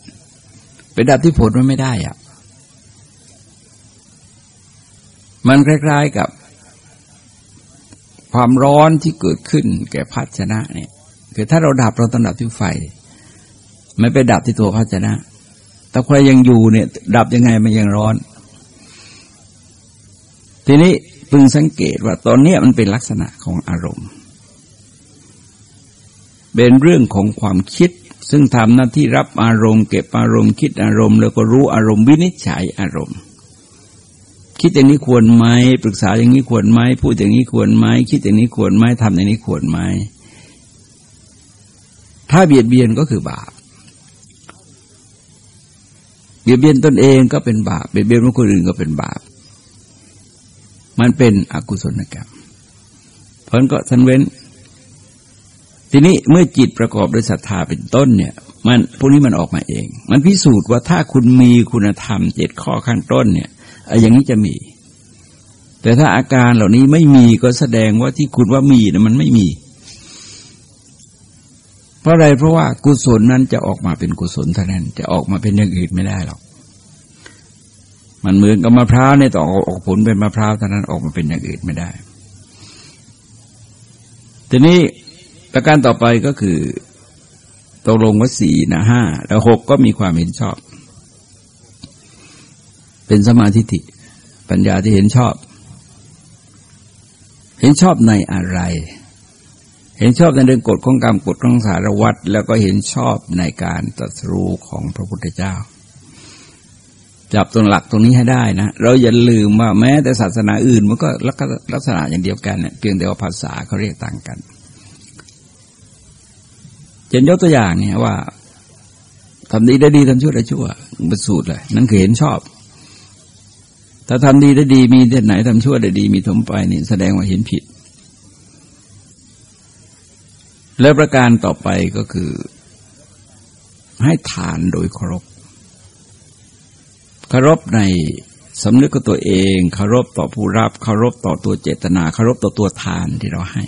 ไปดับที่ผลมันไม่ได้อะมันคล้ายๆกับความร้อนที่เกิดขึ้นแก่ภาชนะเนี่ย คือถ้าเราดับเราต้องดับที่ไฟ ไม่ไปดับที่ตัวภาชนะ แต่ใครยังอยู่เนี่ย ดับยังไงมันยังร้อน ทีนี้พึงสังเกตว่าตอนนี้มันเป็นลักษณะของอารมณ์เป็นเรื่องของความคิด ซึ่งทำหน้าที่รับอารมณ์ เก็บอารมณ์คิดอารมณ์ แล้วก็รู้อารมณ์วินิจฉัยอารมณ์ คิดอย่างนี้ควรไหมปรึกษาอย่างนี้ควรไหมพูดอย่างนี้ควรไหมคิดอย่างนี้ควรไหมทำอย่างนี้ควรไหม ถ้าเบียดเบียนก็คือบาป เบียดเบียนตนเองก็เป็นบาป เบียดเบียนคนอื่นก็เป็นบาป มันเป็นอกุศลกรรมเพราะนั้นก็ทันเว้น ทีนี้เมื่อจิตประกอบด้วยศรัทธาเป็นต้นเนี่ย มันพวกนี้มันออกมาเอง มันพิสูจน์ว่าถ้าคุณมีคุณธรรมเจ็ดข้อข้างต้นเนี่ยอย่างนี้จะมี แต่ถ้าอาการเหล่านี้ไม่มีก็แสดงว่าที่คุณว่ามีนะมันไม่มี ราะอะไรเพราะว่ากุศลนั้นจะออกมาเป็นกุศลเท่านั้น จะออกมาเป็นอย่างอื่นไม่ได้หรอก มันเหมือนกับมะพร้าวเนี่ยต้อออกผลเป็นมะพร้าวเท่านั้นออกมาเป็นอย่างอื่นไม่ได้ ทีนี้ประการต่อไปก็คือตกลงว่าสี่นะห้าแล้วหกก็มีความเห็นชอบ เป็นสมาธิิปัญญาที่เห็นชอบ เห็นชอบในอะไร เห็นชอบในเรื่องกฎของกรรมกฎของสารวัตรแล้วก็เห็นชอบในการตรัสรู้ของพระพุทธเจ้า จับตรงหลักตรงนี้ให้ได้นะ เราอย่าลืมว่าแม้แต่ศาสนาอื่นมันก็ลักษณะอย่างเดียวกันเนี่ยเพียงแต่ว่าภาษาเขาเรียกต่างกันเช่นยกตัวอย่างเนี่ยว่าทำดีได้ดีทำชั่วได้ชั่วเป็นสูตรเลยนั่นคือเห็นชอบ ถ้าทำดีได้ดีมีที่ไหนทำชั่วได้ดีมีถมไปนี่แสดงว่าเห็นผิด แล้วประการต่อไปก็คือ ให้ทานโดยเคารพเคารพในสำนึกกับตัวเองเคารพต่อผู้รับเคารพต่อตัวเจตนาเคารพต่อตัวทานที่เราให้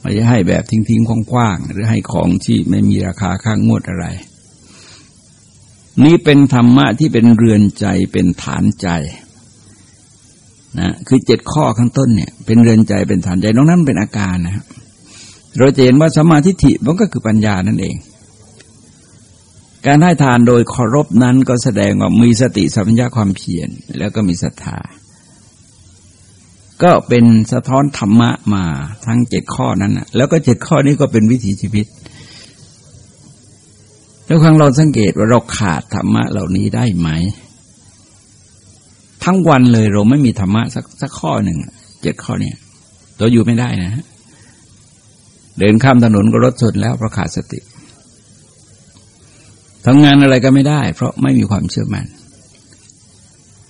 ไม่ใช่ให้แบบทิ้งๆคว้างๆหรือให้ของที่ไม่มีราคาข้างงวดอะไร นี่เป็นธรรมะที่เป็นเรือนใจเป็นฐานใจ นะคือเจ็ดข้อข้างต้นเนี่ย เป็นเรือนใจเป็นฐานใจนอกนั้นเป็นอาการนะครับเราจะเห็นว่าสมาธิฐิมันก็คือปัญญานั่นเอง การให้ทานโดยเคารพนั้นก็แสดงว่ามีสติสัมปชัญญะความเพียรแล้วก็มีศรัทธา ก็เป็นสะท้อนธรรมะมาทั้งเจ็ดข้อนั้นนะแล้วก็เจ็ดข้อนี้ก็เป็นวิถีชีวิต แล้วครั้งเราสังเกตว่าเราขาดธรรมะเหล่านี้ได้ไหม ทั้งวันเลยเราไม่มีธรรมะสักสักข้อหนึ่งเจ็ดข้อเนี่ยเราอยู่ไม่ได้นะ เดินข้ามถนนก็รถชนแล้วเพราะขาดสติทำงานอะไรก็ไม่ได้ เพราะไม่มีความเชื่อมัน่น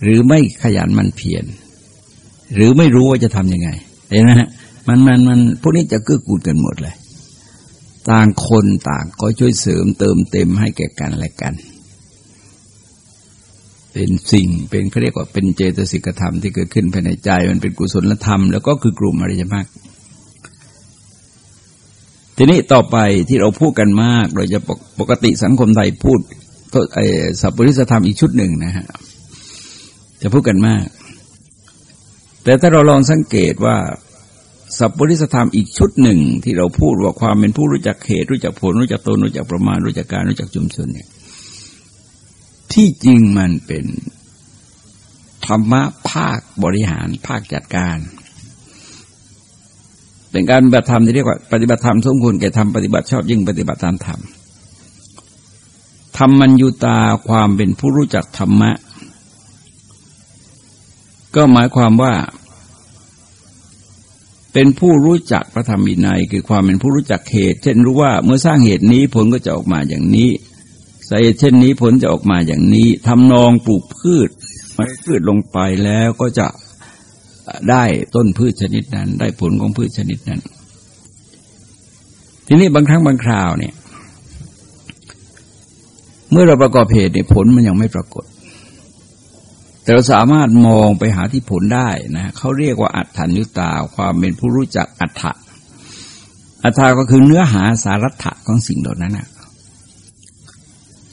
หรือไม่ขยันมันเพียรหรือไม่รู้ว่าจะทำยังไงเห็นไหมฮะมันมันมันพวกนี้จะเกื้อกูลกันหมดเลย ต่างคนต่างก็ช่วยเสริมเติมเต็มให้แก่กันและกัน เป็นสิ่งเป็นเขาเรียกว่าเป็นเจตสิกธรรมที่เกิดขึ้นภายในใจ มันเป็นกุศลธรรม แล้วก็คือกลุ่มอริยมรรคทีนี้ต่อไปที่เราพูดกันมาก โดยจะปกติสังคมไทยพูดไอ้สัพพุริสธรรมอีกชุดหนึ่งนะฮะจะพูดกันมาก แต่ถ้าเราลองสังเกตว่าสัพพุริสธรรมอีกชุดหนึ่ง ที่เราพูดว่าความเป็นผู้รู้จักเหตุรู้จักผลรู้จักตนรู้จักประมาณรู้จักการรู้จักจุมชนเนี่ย ที่จริงมันเป็นธรรมะภาคบริหารภาคจัดการ เป็นการปฏิบัติธรรมที่เรียกว่าปฏิบัติธรรมสมควรแก่ธรรมปฏิบัติชอบยิ่งปฏิบัติตามธรรมธรรมัญยุตาความเป็นผู้รู้จักธรรมะ ก็หมายความว่า เป็นผู้รู้จักพระธรรมวินัย คือความเป็นผู้รู้จักเหตุ เช่นรู้ว่าเมื่อสร้างเหตุนี้ผลก็จะออกมาอย่างนี้ สาเหตุเช่นนี้ผลจะออกมาอย่างนี้ทำนองปลูกพืชไม้พืชลงไปแล้วก็จะได้ต้นพืชชนิดนั้น ได้ผลของพืชชนิดนั้น ทีนี้บางครั้งบางคราวเนี่ย เมื่อเราประกอบเหตุเนี่ยผลมันยังไม่ปรากฏ แต่เราสามารถมองไปหาที่ผลได้นะเขาเรียกว่าอัตถัญญุตา ความเป็นผู้รู้จักอัตถะอัตถะก็คือเนื้อหาสารัตถะของสิ่งเหล่านั้นนะ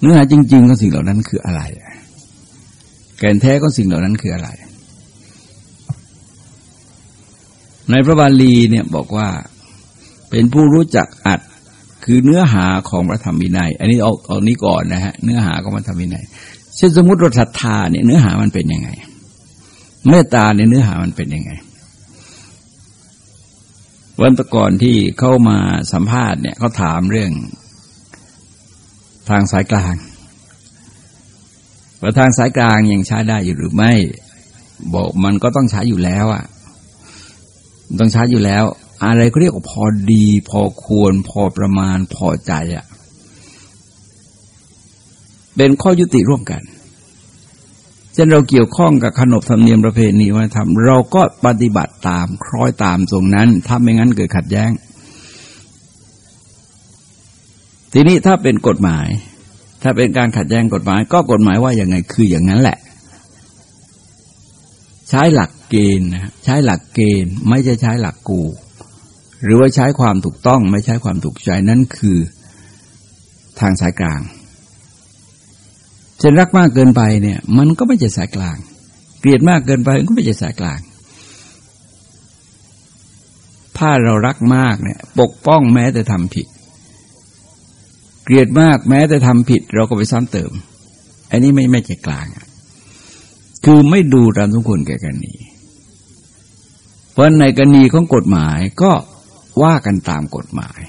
เนื้อหาจริง ๆ ของสิ่งเหล่านั้นคืออะไร แก่นแท้ของสิ่งเหล่านั้นคืออะไร ในพระบาลีเนี่ยบอกว่าเป็นผู้รู้จักอัดคือเนื้อหาของพระธรรมวินัย อันนี้เอาเอานี้ก่อนนะฮะเนื้อหาของพระธรรมวินัยเช่นสมมติเราศรัทธาเนี่ยเนื้อหามันเป็นยังไงเมตตาในเนื้อหามันเป็นยังไง วันตะก่อนที่เข้ามาสัมภาษณ์เนี่ยเขาถามเรื่อง ทางสายกลางว่าทางสายกลางยังใช้ได้อยู่หรือไม่ บอกมันก็ต้องใช้อยู่แล้วอะต้องใช้อยู่แล้ว อะไรก็เรียกว่าพอดี พอควร พอประมาณ พอใจอะเป็นข้อยุติร่วมกันเช่นเราเกี่ยวข้องกับขนบธรรมเนียมประเพณีวัฒนธรรม เราก็ปฏิบัติตามคล้อยตามตรงนั้น ถ้าไม่งั้นเกิดขัดแย้ง ทีนี้ถ้าเป็นกฎหมาย ถ้าเป็นการขัดแย้งกฎหมาย ก็กฎหมายว่าอย่างไงคืออย่างนั้นแหละ ใช้หลักเกณฑ์นะใช้หลักเกณฑ์ ไม่ใช่ใช้หลักกู หรือว่าใช้ความถูกต้อง ไม่ใช้ความถูกใจนั่นคือทางสายกลางช่นรักมากเกินไปเนี่ย มันก็ไม่ใช่สายกลาง เกลียดมากเกินไปก็ไม่ใช่สายกลาง ถ้าเรารักมากเนี่ย ปกป้องแม้แต่ทำผิด เกลียดมากแม้แต่ทำผิดเราก็ไปซ้ำเติม อันนี้ไม่ไม่ใช่กลางคือไม่ดูตามสมควรแก่กรณีเพราะในกรณีของกฎหมายก็ว่ากันตามกฎหมาย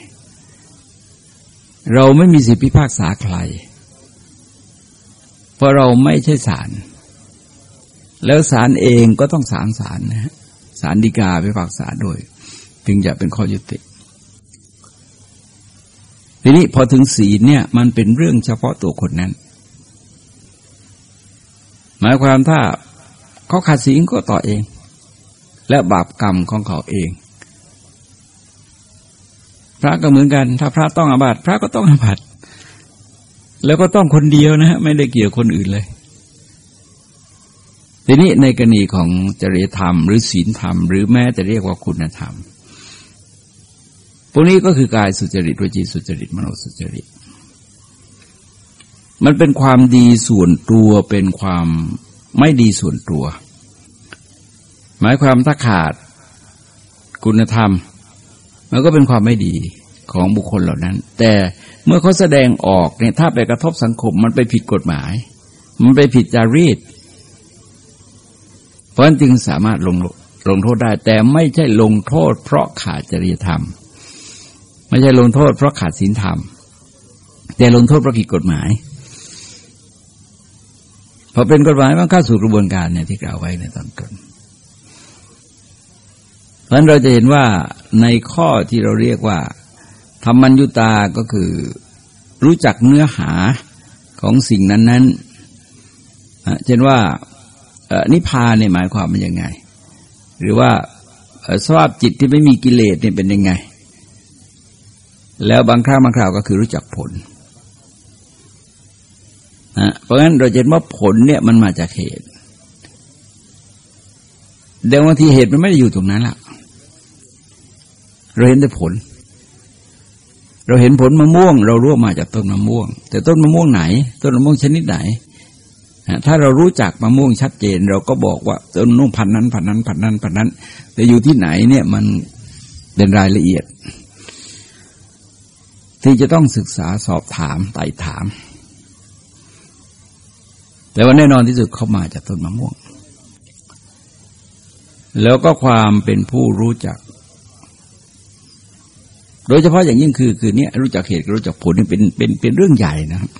เราไม่มีสิทธิพิพากษาใคร เพราะเราไม่ใช่ศาลแล้วศาลเองก็ต้องศาลศาลนะฮะศาลฎีกาพิพากษาโดยถึงจะเป็นข้อยุติ ทีนี้พอถึงศีลเนี่ยมันเป็นเรื่องเฉพาะตัวคนนั้น หมายความถ้าเขาขาดศีลก็ต่อเอง และบาปกรรมของเขาเอง พระก็เหมือนกัน ถ้าพระต้องอาบัติพระก็ต้องอาบัติแล้วก็ต้องคนเดียวนะฮะไม่ได้เกี่ยวคนอื่นเลยทีนี้ในกรณีของจริยธรรม หรือศีลธรรม หรือแม้แต่เรียกว่าคุณธรรม พวกนี้ก็คือกายสุจริตวจีสุจริตมโนสุจริต มันเป็นความดีส่วนตัวเป็นความไม่ดีส่วนตัว หมายความถ้าขาดคุณธรรม มันก็เป็นความไม่ดีของบุคคลเหล่านั้น แต่เมื่อเขาแสดงออกเนี่ยถ้าไปกระทบสังคมมันไปผิดกฎหมาย มันไปผิดจารีต เพราะนั้นจึงสามารถลงลงโทษได้ แต่ไม่ใช่ลงโทษเพราะขาดจริยธรรม ไม่ใช่ลงโทษเพราะขาดศีลธรรม แต่ลงโทษเพราะผิดกฎหมายพอเป็นกฎหมายมันเข้าสู่กระบวนการเนี่ยที่กล่าวไว้ในตอนต้นเพราะนั้นเราจะเห็นว่าในข้อที่เราเรียกว่าธรรมัญยุตาก็คือรู้จักเนื้อหาของสิ่งนั้นๆเช่นว่านิพพานเนี่ยหมายความเป็นยังไง หรือว่าสภาพจิตที่ไม่มีกิเลสเนี่ยเป็นยังไง แล้วบางครั้งบางคราวก็คือรู้จักผลนะเพราะงั้นเราเห็นว่าผลเนี่ยมันมาจากเหตุเดี๋ยวบางทีเหตุมันไม่ได้อยู่ตรงนั้นละเราเห็นแต่ผล เราเห็นผลมะม่วง เรารู้มาจากต้นมะม่วง แต่ต้นมะม่วงไหน ต้นมะม่วงชนิดไหนถ้าเรารู้จักมะม่วงชัดเจน เราก็บอกว่าต้นนุ่งพันนั้นพันนั้นพันนั้นพันนั้นแต่อยู่ที่ไหนเนี่ยมันเป็นรายละเอียด ที่จะต้องศึกษาสอบถามไต่ถาม แต่ว่าแน่นอนที่สุดเข้ามาจากต้นมะม่วง แล้วก็ความเป็นผู้รู้จัก โดยเฉพาะอย่างยิ่งคือคือเนี้ยรู้จักเหตุรู้จักผลนี่เป็นเป็นเป็นเรื่องใหญ่นะครับ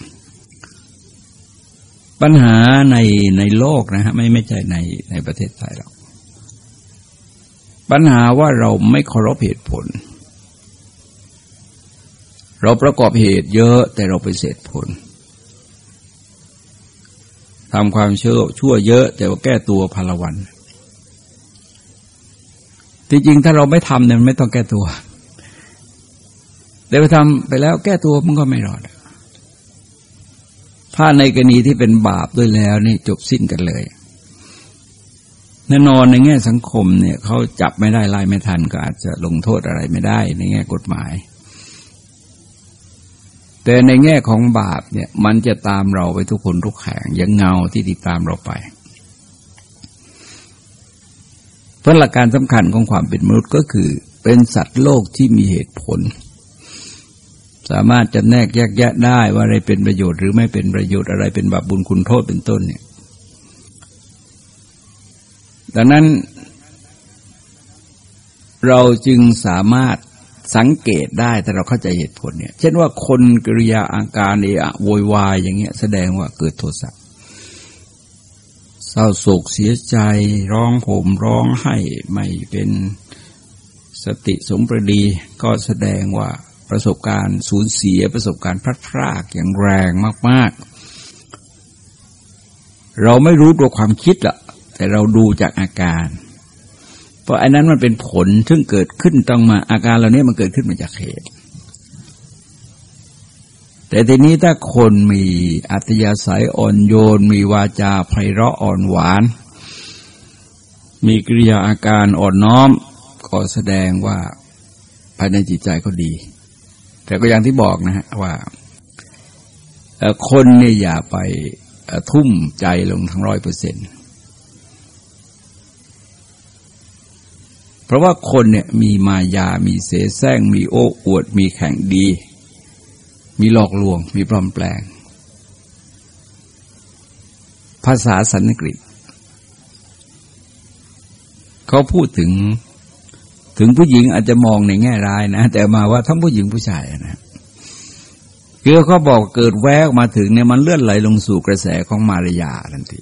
ปัญหาในในโลกนะฮะไม่ไม่ใช่ในในประเทศไทยหรอกปัญหาว่าเราไม่เคารพเหตุผล เราประกอบเหตุเยอะแต่เราไปเสดผลทำความเชื่อชั่วเยอะ แต่ว่าแก้ตัวพลวันที่จริงถ้าเราไม่ทำเนี่ยไม่ต้องแก้ตัวแต่ไปทำไปแล้วแก้ตัวมันก็ไม่รอด ถ้าในกรณีที่เป็นบาปด้วยแล้วนี่จบสิ้นกันเลยแน่นอนในแง่สังคมเนี่ยเขาจับไม่ได้ไล่ไม่ทันก็อาจจะลงโทษอะไรไม่ได้ ในแง่กฎหมาย แต่ในแง่ของบาปเนี่ยมันจะตามเราไปทุกคนทุกแห่งอย่างเงาที่ติดตามเราไป เพราะหลักการสำคัญของความเป็นมนุษย์ก็คือ เป็นสัตว์โลกที่มีเหตุผล สามารถจะแนกแยกแยะได้ว่าอะไรเป็นประโยชน์หรือไม่เป็นประโยชน์อะไรเป็นบาปบุญคุณโทษเป็นต้นเนี่ยดังนั้นเราจึงสามารถ สังเกตได้แต่เราเข้าใจเหตุผลเนี่ย เช่นว่าคนกริยาอาการเอะโวยวายอย่างเงี้ย แสดงว่าเกิดโทสะเศร้าโศกเสียใจร้องโหมร้องไห้ไม่เป็นสติสมประดีก็แสดงว่าประสบการณ์สูญเสียประสบการณ์พลัดพรากอย่างแรงมาก ๆ เราไม่รู้ตัวความคิดละแต่เราดูจากอาการ เพราะอันนั้นมันเป็นผลซึ่งเกิดขึ้นต้องมาอาการเหล่านี้มันเกิดขึ้นมาจากเหตุ แต่ทีนี้ถ้าคนมีอัตยาศัยอ่อนโยน มีวาจาไพเราะอ่อนหวาน มีกิริยาอาการอ่อนน้อม ก็แสดงว่าภายในจิตใจก็ดี แต่ก็อย่างที่บอกนะฮะว่าคนเนี่ยอย่าไปทุ่มใจลงทั้งร้อยเปอร์เซ็นต์ เพราะว่าคนเนี่ยมีมายา มีเสแสร้ง มีโอ้อวด มีแข่งดี มีหลอกลวง มีปลอมแปลง ภาษาสันสกฤตเขาพูดถึงถึงผู้หญิงอาจจะมองในแง่ร้ายนะ แต่มาว่าทั้งผู้หญิงผู้ชายนะคือเขาบอกเกิดแวกมาถึงเนี่ยมันเลื่อนไหลลงสู่กระแสของมารยาทันที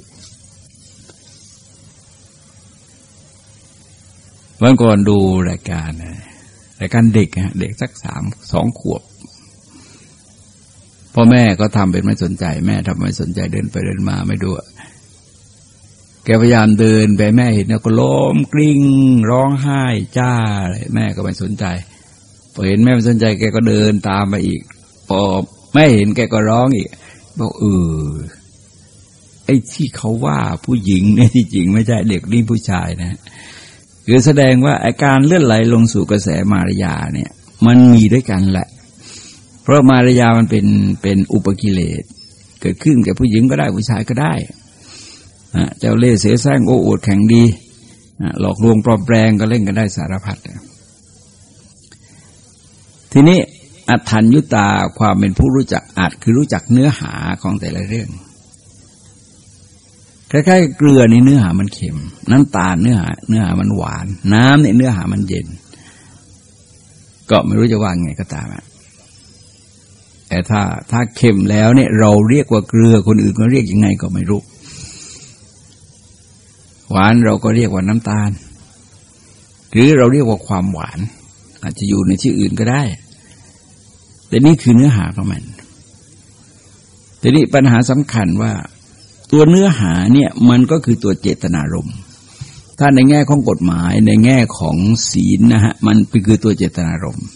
เมื่อก่อนดูรายการรายการเด็กฮะเด็กสักสามสองขวบพ่อแม่ก็ทำเป็นไม่สนใจ แม่ทำไม่สนใจเดินไปเดินมาไม่ดูแกพยายามเดินไปแม่เห็นแล้วก็ล้มกลิ้งร้องไห้จ้าเลยแม่ก็ไม่สนใจพอเห็นแม่ไม่สนใจ แกก็เดินตามไปอีกพอแม่เห็นแกก็ร้องอีกบอกเออไอ้ที่เขาว่าผู้หญิงเนี่ยที่จริงไม่ใช่เด็กนี่ผู้ชายนะ คือแสดงว่าอาการเลื่อนไหลลงสู่กระแสมารยาเนี่ย มันมีด้วยกันแหละ เพราะมารยามันเป็นเป็นอุปกิเลส เกิดขึ้นกับผู้หญิงก็ได้ผู้ชายก็ได้เจ้าเล่ห์เสียแซงโอ้อวดแข่งดีหลอกลวงปลอมแปลงก็เล่นกันได้สารพัดทีนี้อัฏฐัญยุตาความเป็นผู้รู้จักอัดคือรู้จักเนื้อหาของแต่ละเรื่อง คล้ายๆเกลือในเนื้อหามันเค็ม น้ำตาลเนื้อหาเนื้อหามันหวาน น้ำในเนื้อหามันเย็น ก็ไม่รู้จะว่าไงก็ตามแต่ถ้าถ้าเค็มแล้วเนี่ย เราเรียกว่าเกลือคนอื่นก็เรียกยังไงก็ไม่รู้ หวานเราก็เรียกว่าน้ำตาล หรือเราเรียกว่าความหวาน อาจจะอยู่ในที่อื่นก็ได้ แต่นี่คือเนื้อหาของมันทีนี้ปัญหาสำคัญว่า ตัวเนื้อหาเนี่ยมันก็คือตัวเจตนารมณ์ถ้าในแง่ของกฎหมายในแง่ของศีลนะฮะมันคือตัวเจตนารมณ์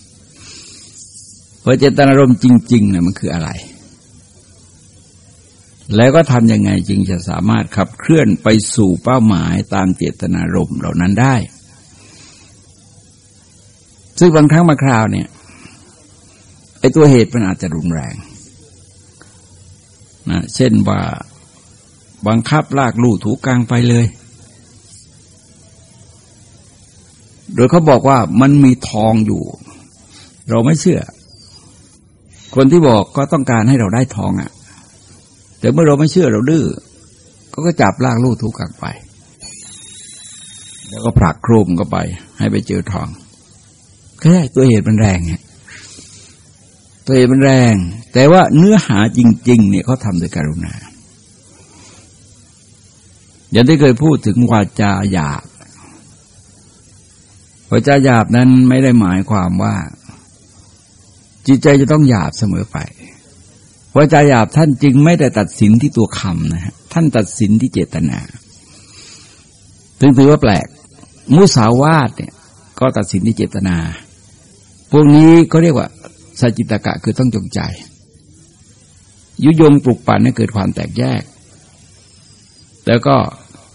เพราะเจตนารมณ์จริงๆเนี่ยมันคืออะไร แล้วก็ทำยังไงจึงจะสามารถขับเคลื่อนไปสู่เป้าหมายตามเจตนารมณ์เหล่านั้นได้ ซึ่งบางครั้งบางคราวเนี่ยไอ้ตัวเหตุมันอาจจะรุนแรงนะเช่นว่า บังคับลากลู่ถูกกลางไปเลย โดยเขาบอกว่ามันมีทองอยู่ เราไม่เชื่อ คนที่บอกก็ต้องการให้เราได้ทองอะ่ะ แต่เมื่อเราไม่เชื่อเราดื้อก็ก็จับลากลูกทุกขังไป แล้วก็ผลักโครมก็ไป ให้ไปเจอทองแค่ตัวเหตุมันแรงไงตัวเหตุมันแรง แต่ว่าเนื้อหาจริง ๆ เนี่ยเขาทำโดยการุณา อย่างที่เคยพูดถึงวาจาหยาบวาจาหยาบนั้นไม่ได้หมายความว่า จิตใจจะต้องหยาบเสมอไปวาจาหยาบท่านจึงไม่ได้ตัดสินที่ตัวคำนะฮะท่านตัดสินที่เจตนาถึงถือว่าแปลก มุสาวาทเนี่ย ก็ตัดสินที่เจตนา พวกนี้ก็เรียกว่าสัจจิตกะคือต้องจงใจ ยุยงปลุกปั่นให้เกิดความแตกแยก แล้วก็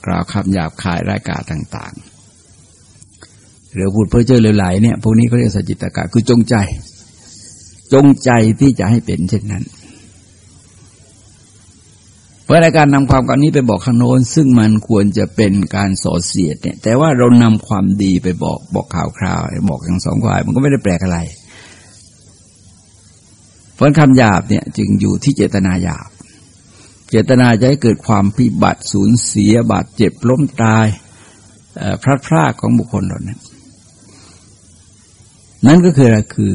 กล่าวคำหยาบคายรายการต่างๆ หรือพูดเพ้อเจ้อเลวไหลเนี่ยพวกนี้เขาเรียกสัจจิตกะคือจงใจ จงใจที่จะให้เป็นเช่นนั้น เพราะในการนำความกันนี้ไปบอกข้างโน้น ซึ่งมันควรจะเป็นการสอเสียดเนี่ย แต่ว่าเรานำความดีไปบอกบอกข่าวคราว บอกทั้งสองฝ่าย มันก็ไม่ได้แปลกอะไร เพราะคำหยาบเนี่ยจึงอยู่ที่เจตนาหยาบ เจตนาจะให้เกิดความพิบัติสูญเสียบาดเจ็บล้มตายพลัดพรากของบุคคลเหล่านั้น นั่นก็คืออะไรคือ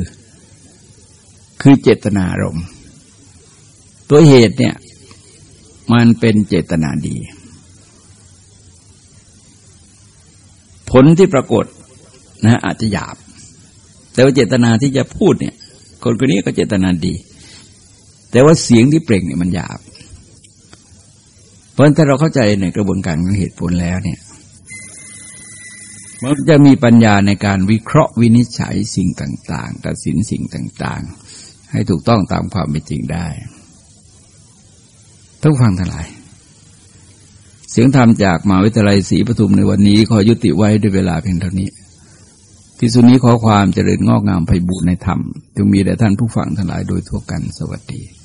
คือเจตนารมณ์ตัวเหตุเนี่ยมันเป็นเจตนาดี ผลที่ปรากฏนะอาจจะหยาบ แต่ว่าเจตนาที่จะพูดเนี่ย คนคนนี้ก็เจตนาดี แต่ว่าเสียงที่เปล่งเนี่ยมันหยาบ เพราะถ้าเราเข้าใจในกระบวนการของเหตุผลแล้วเนี่ยมันจะมีปัญญาในการวิเคราะห์วินิจฉัยสิ่งต่าง ๆ ตัดสินสิ่งต่าง ๆ ให้ถูกต้องตามความเป็นจริงได้ทุกฟังทั้งหลาย เสียงธรรมจากมหาวิทยาลัยศรีปทุมในวันนี้ ขอยุติไว้ด้วยเวลาเพียงเท่านี้ ที่สุดนี้ขอความเจริญงอกงามไพบูรณ์ในธรรมจงมีแด่ท่านผู้ฟังทั้งหลายโดยทั่วกันสวัสดี